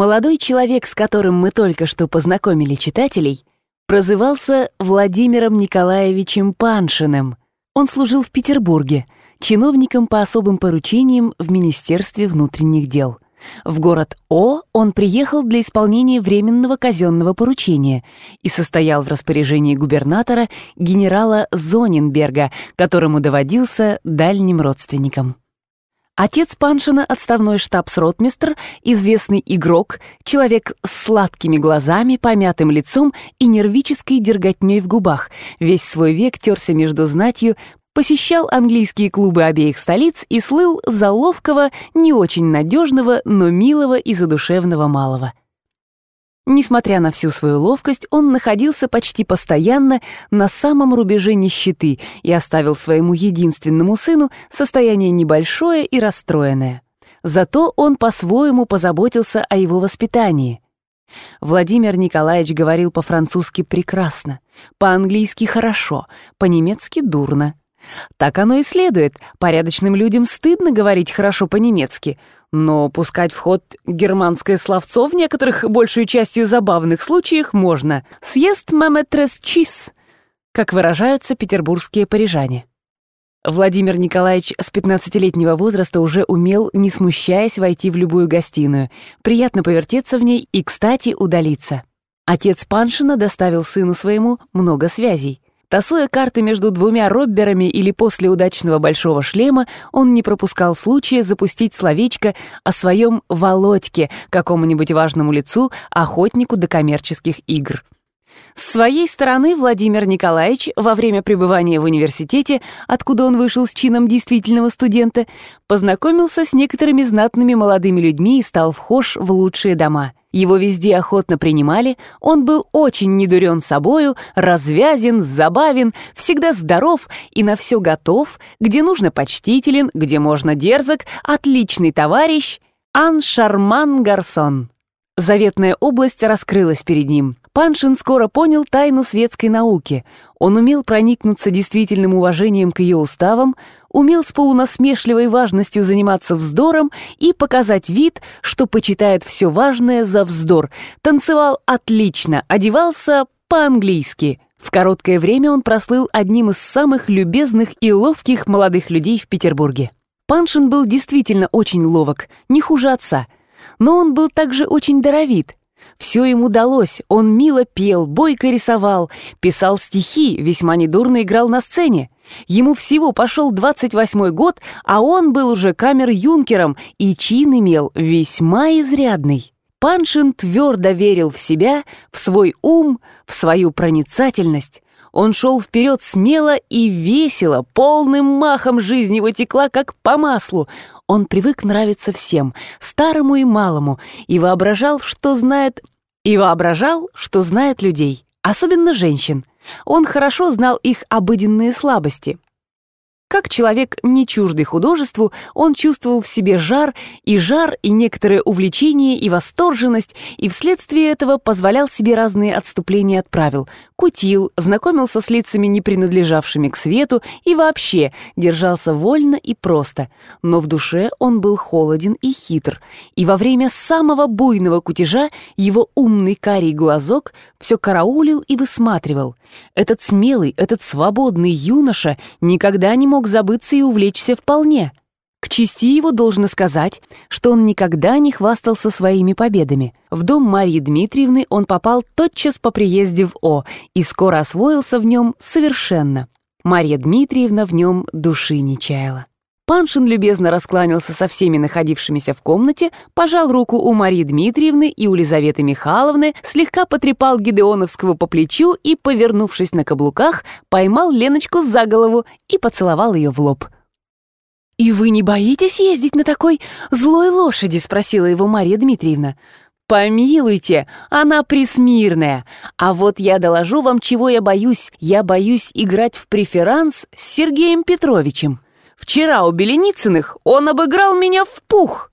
Молодой человек, с которым мы только что познакомили читателей, прозывался Владимиром Николаевичем Паншиным. Он служил в Петербурге, чиновником по особым поручениям в Министерстве внутренних дел. В город О он приехал для исполнения временного казенного поручения и состоял в распоряжении губернатора генерала Зоненберга, которому доводился дальним родственником. Отец Паншина — отставной штабс-ротмистр, известный игрок, человек с сладкими глазами, помятым лицом и нервической дерготней в губах. Весь свой век терся между знатью, посещал английские клубы обеих столиц и слыл за ловкого, не очень надежного, но милого и задушевного малого. Несмотря на всю свою ловкость, он находился почти постоянно на самом рубеже нищеты и оставил своему единственному сыну состояние небольшое и расстроенное. Зато он по-своему позаботился о его воспитании. Владимир Николаевич говорил по-французски прекрасно, по-английски хорошо, по-немецки дурно. Так оно и следует. Порядочным людям стыдно говорить хорошо по-немецки, но пускать в ход германское словцо в некоторых, большую частью забавных случаях можно. «Съест маметрес чиз», как выражаются петербургские парижане. Владимир Николаевич с 15-летнего возраста уже умел, не смущаясь, войти в любую гостиную, приятно повертеться в ней и, кстати, удалиться. Отец Паншина доставил сыну своему много связей. Тасуя карты между двумя робберами или после удачного большого шлема, он не пропускал случая запустить словечко о своем Володьке какому-нибудь важному лицу, охотнику до коммерческих игр. С своей стороны Владимир Николаевич во время пребывания в университете, откуда он вышел с чином действительного студента, познакомился с некоторыми знатными молодыми людьми и стал вхож в лучшие дома – его везде охотно принимали, он был очень недурен собою, развязен, забавен, всегда здоров и на все готов, где нужно почтителен, где можно дерзок, отличный товарищ, Ан Шарман Гарсон. Заветная область раскрылась перед ним. Паншин скоро понял тайну светской науки. Он умел проникнуться действительным уважением к ее уставам, умел с полунасмешливой важностью заниматься вздором и показать вид, что почитает все важное за вздор. Танцевал отлично, одевался по-английски. В короткое время он прослыл одним из самых любезных и ловких молодых людей в Петербурге. Паншин был действительно очень ловок, не хуже отца. Но он был также очень даровит. Все ему удалось, он мило пел, бойко рисовал, писал стихи, весьма недурно играл на сцене. Ему всего пошел 28 год, а он был уже камер-юнкером и чин имел весьма изрядный. Паншин твердо верил в себя, в свой ум, в свою проницательность. Он шел вперед смело и весело, полным махом жизнь его текла, как по маслу. Он привык нравиться всем, старому и малому, и воображал, что знает... И воображал, что знает людей, особенно женщин. Он хорошо знал их обыденные слабости — как человек не чуждый художеству, он чувствовал в себе жар, и жар, и некоторое увлечение, и восторженность, и вследствие этого позволял себе разные отступления от правил, кутил, знакомился с лицами, не принадлежавшими к свету, и вообще держался вольно и просто. Но в душе он был холоден и хитр, и во время самого буйного кутежа его умный карий глазок все караулил и высматривал. Этот смелый, этот свободный юноша никогда не мог мог забыться и увлечься вполне. К чести его должно сказать, что он никогда не хвастался своими победами. В дом Марьи Дмитриевны он попал тотчас по приезде в О и скоро освоился в нем совершенно. Марья Дмитриевна в нем души не чаяла. Паншин любезно раскланялся со всеми находившимися в комнате, пожал руку у Марии Дмитриевны и у Лизаветы Михайловны, слегка потрепал Гидеоновского по плечу и, повернувшись на каблуках, поймал Леночку за голову и поцеловал ее в лоб. «И вы не боитесь ездить на такой злой лошади?» — спросила его Мария Дмитриевна. «Помилуйте, она присмирная. А вот я доложу вам, чего я боюсь. Я боюсь играть в преферанс с Сергеем Петровичем». Вчера у Беленицыных он обыграл меня в пух.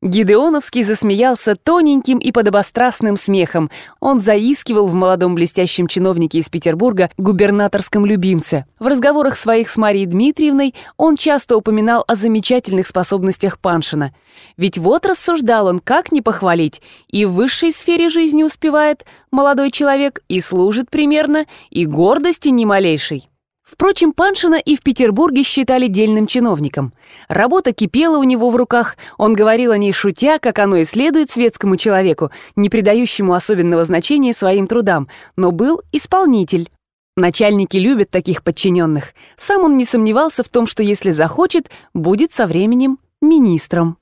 Гидеоновский засмеялся тоненьким и подобострастным смехом. Он заискивал в молодом блестящем чиновнике из Петербурга, губернаторском любимце. В разговорах своих с Марией Дмитриевной он часто упоминал о замечательных способностях Паншина. Ведь вот рассуждал он, как не похвалить. И в высшей сфере жизни успевает молодой человек, и служит примерно, и гордости ни малейшей. Впрочем, Паншина и в Петербурге считали дельным чиновником. Работа кипела у него в руках, он говорил о ней шутя, как оно и следует светскому человеку, не придающему особенного значения своим трудам, но был исполнитель. Начальники любят таких подчиненных. Сам он не сомневался в том, что если захочет, будет со временем министром.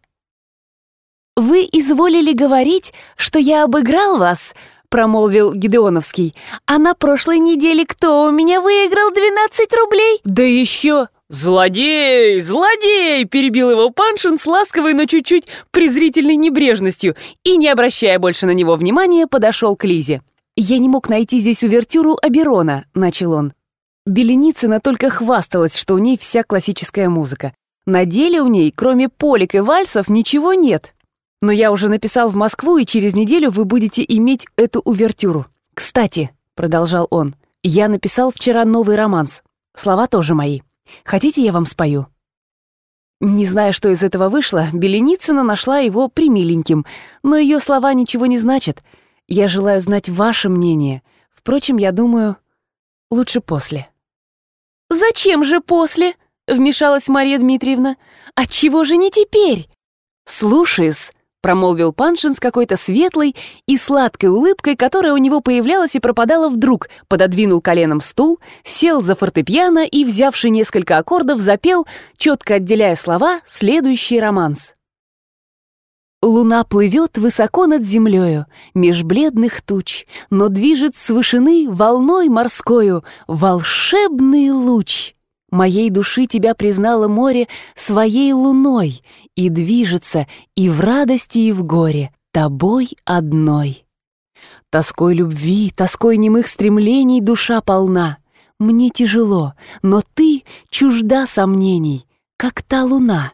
«Вы изволили говорить, что я обыграл вас?» Промолвил Гидеоновский. «А на прошлой неделе кто у меня выиграл 12 рублей?» «Да еще...» «Злодей! Злодей!» — перебил его Паншин с ласковой, но чуть-чуть презрительной небрежностью и, не обращая больше на него внимания, подошел к Лизе. «Я не мог найти здесь увертюру Аберона», — начал он. Беленицына только хвасталась, что у ней вся классическая музыка. На деле у ней, кроме полик и вальсов, ничего нет. Но я уже написал в Москву, и через неделю вы будете иметь эту увертюру. Кстати, продолжал он, я написал вчера новый романс. Слова тоже мои. Хотите, я вам спою? Не знаю, что из этого вышло, Беленицына нашла его примиленьким, но ее слова ничего не значат. Я желаю знать ваше мнение. Впрочем, я думаю, лучше после. «Зачем же после?» — вмешалась Мария Дмитриевна. «Отчего же не теперь?» «Слушаюсь», промолвил Паншин с какой-то светлой и сладкой улыбкой, которая у него появлялась и пропадала вдруг, пододвинул коленом стул, сел за фортепиано и, взявши несколько аккордов, запел, четко отделяя слова, следующий романс. Луна плывет высоко над землею, меж бледных туч, но движет с вышины волной морскою волшебный луч. Моей души тебя признало море своей луной и движется и в радости, и в горе тобой одной. Тоской любви, тоской немых стремлений душа полна. Мне тяжело, но ты чужда сомнений, как та луна.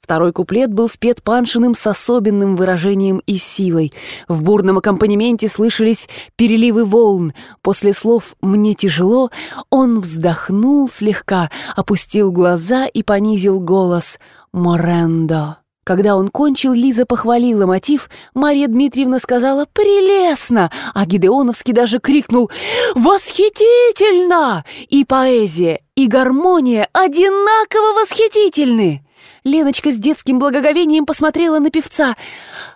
Второй куплет был спет Паншиным с особенным выражением и силой. В бурном аккомпанементе слышались переливы волн. После слов «мне тяжело» он вздохнул слегка, опустил глаза и понизил голос «Морендо». Когда он кончил, Лиза похвалила мотив, Мария Дмитриевна сказала «Прелестно!», а Гидеоновский даже крикнул «Восхитительно!» И поэзия, и гармония одинаково восхитительны! Леночка с детским благоговением посмотрела на певца.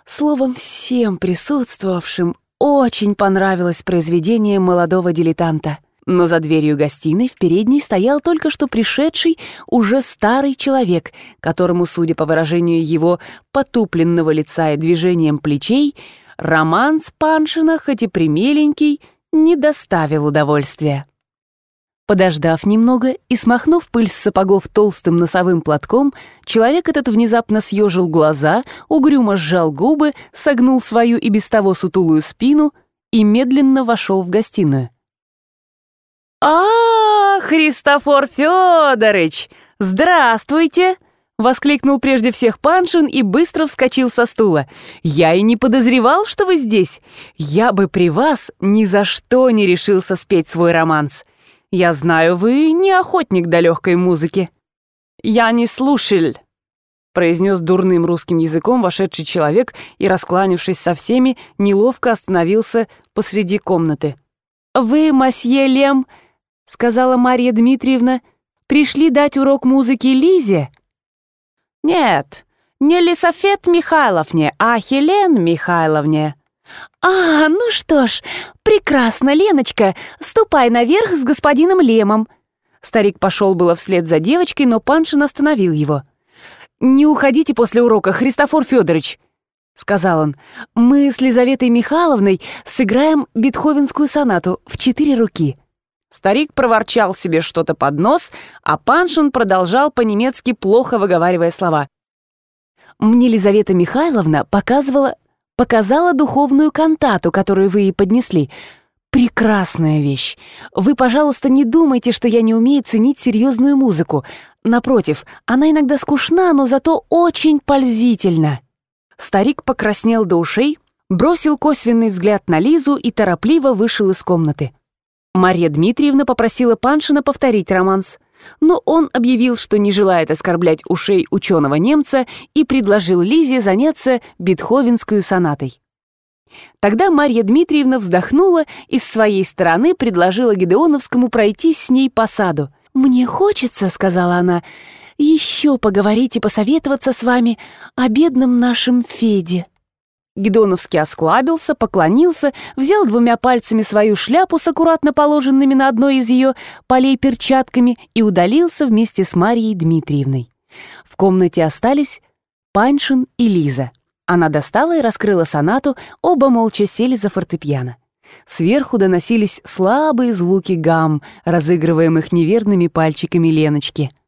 Словом, всем присутствовавшим очень понравилось произведение молодого дилетанта. Но за дверью гостиной в передней стоял только что пришедший уже старый человек, которому, судя по выражению его потупленного лица и движением плечей, роман с Паншина, хоть и примеленький, не доставил удовольствия. Подождав немного и смахнув пыль с сапогов толстым носовым платком, человек этот внезапно съежил глаза, угрюмо сжал губы, согнул свою и без того сутулую спину и медленно вошел в гостиную. «А, Христофор Федорович! Здравствуйте!» — воскликнул прежде всех Паншин и быстро вскочил со стула. «Я и не подозревал, что вы здесь. Я бы при вас ни за что не решился спеть свой романс. Я знаю, вы не охотник до легкой музыки». «Я не слушал», — произнес дурным русским языком вошедший человек и, раскланившись со всеми, неловко остановился посреди комнаты. «Вы, масье Лем», — сказала Марья Дмитриевна, — «пришли дать урок музыки Лизе?» «Нет, не Лисофет Михайловне, а Хелен Михайловне», «А, ну что ж, прекрасно, Леночка, ступай наверх с господином Лемом». Старик пошел было вслед за девочкой, но Паншин остановил его. «Не уходите после урока, Христофор Федорович», — сказал он. «Мы с Лизаветой Михайловной сыграем бетховенскую сонату в четыре руки». Старик проворчал себе что-то под нос, а Паншин продолжал по-немецки, плохо выговаривая слова. «Мне Лизавета Михайловна показывала показала духовную кантату, которую вы ей поднесли. Прекрасная вещь. Вы, пожалуйста, не думайте, что я не умею ценить серьезную музыку. Напротив, она иногда скучна, но зато очень пользительна. Старик покраснел до ушей, бросил косвенный взгляд на Лизу и торопливо вышел из комнаты. Марья Дмитриевна попросила Паншина повторить романс, но он объявил, что не желает оскорблять ушей ученого немца и предложил Лизе заняться бетховенской сонатой. Тогда Марья Дмитриевна вздохнула и с своей стороны предложила Гедеоновскому пройтись с ней по саду. «Мне хочется», — сказала она, — «еще поговорить и посоветоваться с вами о бедном нашем Феде». Гедоновский осклабился, поклонился, взял двумя пальцами свою шляпу с аккуратно положенными на одной из ее полей перчатками и удалился вместе с Марией Дмитриевной. В комнате остались Паншин и Лиза. Она достала и раскрыла сонату, оба молча сели за фортепиано. Сверху доносились слабые звуки гам, разыгрываемых неверными пальчиками Леночки —